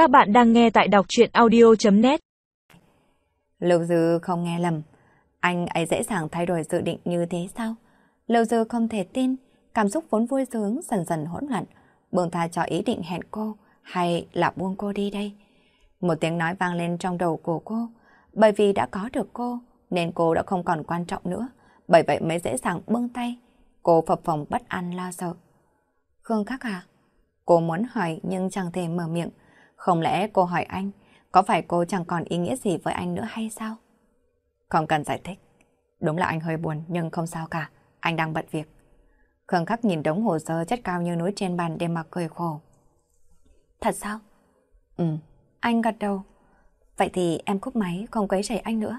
Các bạn đang nghe tại đọc chuyện audio.net Lưu Dư không nghe lầm. Anh ấy dễ dàng thay đổi dự định như thế sao? Lưu Dư không thể tin, cảm xúc vốn vui sướng dần dần hỗn loạn. Buông tha cho ý định hẹn cô hay là buông cô đi đây? Một tiếng nói vang lên trong đầu của cô. Bởi vì đã có được cô, nên cô đã không còn quan trọng nữa. Bởi vậy mới dễ dàng buông tay. Cô phập phòng bất an lo sợ. Khương Khắc à? Cô muốn hỏi nhưng chẳng thể mở miệng. Không lẽ cô hỏi anh, có phải cô chẳng còn ý nghĩa gì với anh nữa hay sao? Không cần giải thích. Đúng là anh hơi buồn nhưng không sao cả, anh đang bận việc. Khương Khắc nhìn đống hồ sơ chất cao như núi trên bàn để mà cười khổ. Thật sao? Ừ, anh gật đầu. Vậy thì em cúp máy không quấy rầy anh nữa.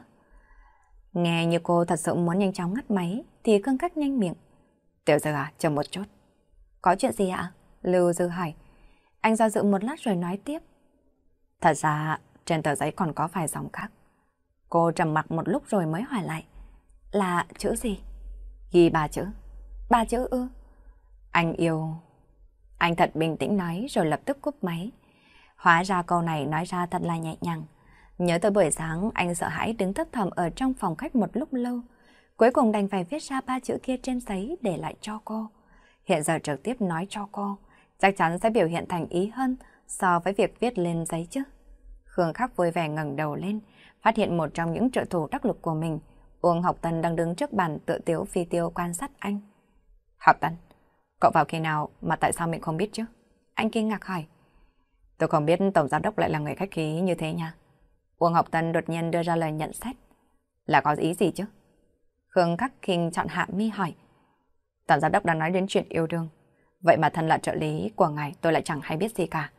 Nghe như cô thật sự muốn nhanh chóng ngắt máy thì Khương Khắc nhanh miệng. Tiểu Dư à, chờ một chút. Có chuyện gì ạ? Lưu Dư hỏi. Anh do dự một lát rồi nói tiếp. Thật ra, trên tờ giấy còn có vài dòng khác. Cô trầm mặc một lúc rồi mới hỏi lại. Là chữ gì? Ghi ba chữ. Ba chữ ư? Anh yêu... Anh thật bình tĩnh nói rồi lập tức cúp máy. Hóa ra câu này nói ra thật là nhẹ nhàng. Nhớ tới buổi sáng anh sợ hãi đứng thấp thầm ở trong phòng khách một lúc lâu. Cuối cùng đành phải viết ra ba chữ kia trên giấy để lại cho cô. Hiện giờ trực tiếp nói cho cô, chắc chắn sẽ biểu hiện thành ý hơn so với việc viết lên giấy chứ. Khương Khắc vui vẻ ngẩng đầu lên, phát hiện một trong những trợ thủ đắc lực của mình, Uông Học Tân đang đứng trước bàn tự tiếu phi tiêu quan sát anh. Học Tân, cậu vào khi nào mà tại sao mình không biết chứ? Anh kinh ngạc hỏi. Tôi không biết Tổng Giám Đốc lại là người khách khí như thế nha. Uông Học Tân đột nhiên đưa ra lời nhận xét. Là có ý gì chứ? Khương Khắc kinh chọn hạ mi hỏi. Tổng Giám Đốc đang nói đến chuyện yêu đương. Vậy mà thân là trợ lý của ngài tôi lại chẳng hay biết gì cả.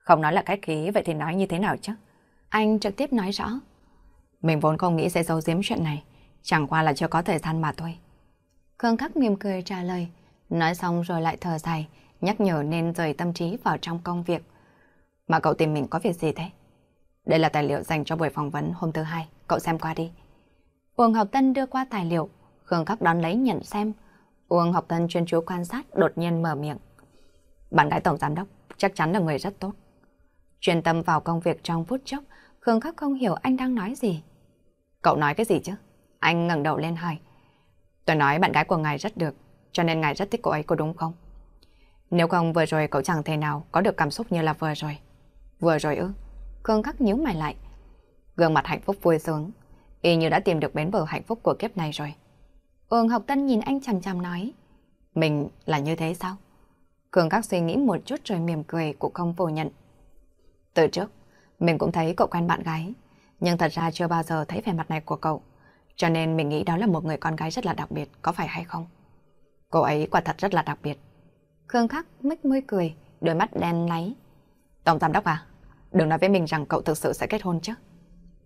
Không nói là cách khí, vậy thì nói như thế nào chứ? Anh trực tiếp nói rõ. Mình vốn không nghĩ sẽ giấu giếm chuyện này, chẳng qua là chưa có thời gian mà thôi. Khương Khắc mỉm cười trả lời, nói xong rồi lại thở dài, nhắc nhở nên rời tâm trí vào trong công việc. Mà cậu tìm mình có việc gì thế? Đây là tài liệu dành cho buổi phỏng vấn hôm thứ hai, cậu xem qua đi. Uông Học Tân đưa qua tài liệu, Khương Khắc đón lấy nhận xem. Uông Học Tân chuyên chú quan sát đột nhiên mở miệng. Bạn gái tổng giám đốc chắc chắn là người rất tốt. Chuyên tâm vào công việc trong phút chốc, Khương Khắc không hiểu anh đang nói gì. Cậu nói cái gì chứ? Anh ngẩng đầu lên hỏi. Tôi nói bạn gái của ngài rất được, cho nên ngài rất thích cô ấy có đúng không? Nếu không vừa rồi cậu chẳng thể nào có được cảm xúc như là vừa rồi. Vừa rồi ư? Khương Khắc nhíu mày lại. Gương mặt hạnh phúc vui sướng, y như đã tìm được bến bờ hạnh phúc của kiếp này rồi. Ương học tân nhìn anh chằm chằm nói. Mình là như thế sao? Khương Khắc suy nghĩ một chút rồi mỉm cười cũng không phủ nhận. Từ trước, mình cũng thấy cậu quen bạn gái, nhưng thật ra chưa bao giờ thấy vẻ mặt này của cậu. Cho nên mình nghĩ đó là một người con gái rất là đặc biệt, có phải hay không? Cô ấy quả thật rất là đặc biệt. Khương Khắc mích môi cười, đôi mắt đen láy. Tổng giám đốc à, đừng nói với mình rằng cậu thực sự sẽ kết hôn chứ.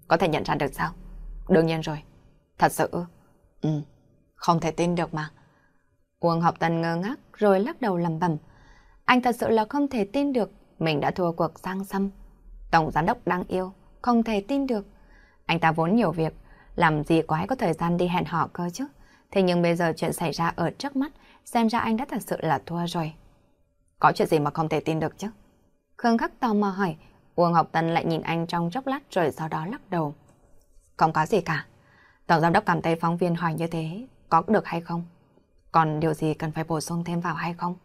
Có thể nhận ra được sao? Đương nhiên rồi. Thật sự? Ừ, không thể tin được mà. Uông học tân ngơ ngác rồi lắc đầu lầm bầm. Anh thật sự là không thể tin được mình đã thua cuộc sang sâm Tổng giám đốc đang yêu, không thể tin được. Anh ta vốn nhiều việc, làm gì quái có thời gian đi hẹn họ cơ chứ. Thế nhưng bây giờ chuyện xảy ra ở trước mắt, xem ra anh đã thật sự là thua rồi. Có chuyện gì mà không thể tin được chứ? Khương Khắc tò mò hỏi, Uông Học Tân lại nhìn anh trong chốc lát rồi sau đó lắc đầu. Không có gì cả. Tổng giám đốc cảm thấy phóng viên hỏi như thế, có được hay không? Còn điều gì cần phải bổ sung thêm vào hay không?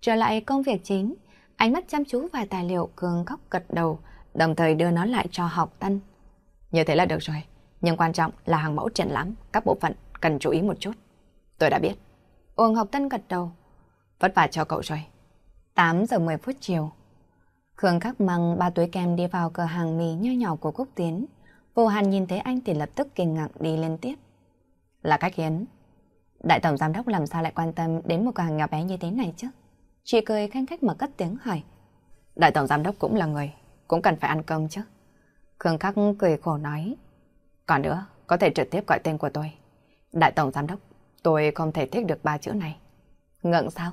Trở lại công việc chính, Ánh mắt chăm chú vài tài liệu cường khóc gật đầu, đồng thời đưa nó lại cho học tân. Như thế là được rồi, nhưng quan trọng là hàng mẫu triển lãm, các bộ phận cần chú ý một chút. Tôi đã biết. Uông học tân gật đầu. Vất vả cho cậu rồi. 8 giờ 10 phút chiều. Khương khắc mang ba túi kem đi vào cửa hàng mì nho nhỏ của Quốc Tiến. Vô Hàn nhìn thấy anh thì lập tức kinh ngạc đi lên tiếp. Là cách hiến. Đại tổng giám đốc làm sao lại quan tâm đến một cửa hàng nhỏ bé như thế này chứ? Chị cười khanh khách mà cất tiếng hỏi. Đại tổng giám đốc cũng là người, cũng cần phải ăn cơm chứ. Khương Khắc cười khổ nói. Còn nữa, có thể trực tiếp gọi tên của tôi. Đại tổng giám đốc, tôi không thể thích được ba chữ này. Ngượng sao?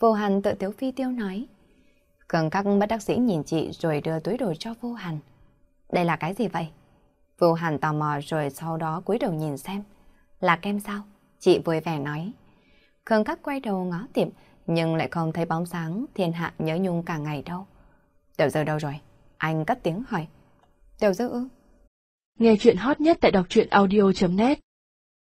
Vô Hàn tự tiếu phi tiêu nói. Khương Khắc bất đắc dĩ nhìn chị rồi đưa túi đồ cho Vô Hàn. Đây là cái gì vậy? Vô Hàn tò mò rồi sau đó cúi đầu nhìn xem. Là kem sao? Chị vui vẻ nói. Khương Khắc quay đầu ngó tiệm, nhưng lại không thấy bóng sáng, thiên hạ nhớ nhung cả ngày đâu. Tiểu dư đâu rồi? Anh cất tiếng hỏi. Tiểu dư ư? Nghe chuyện hot nhất tại đọc truyện audio.net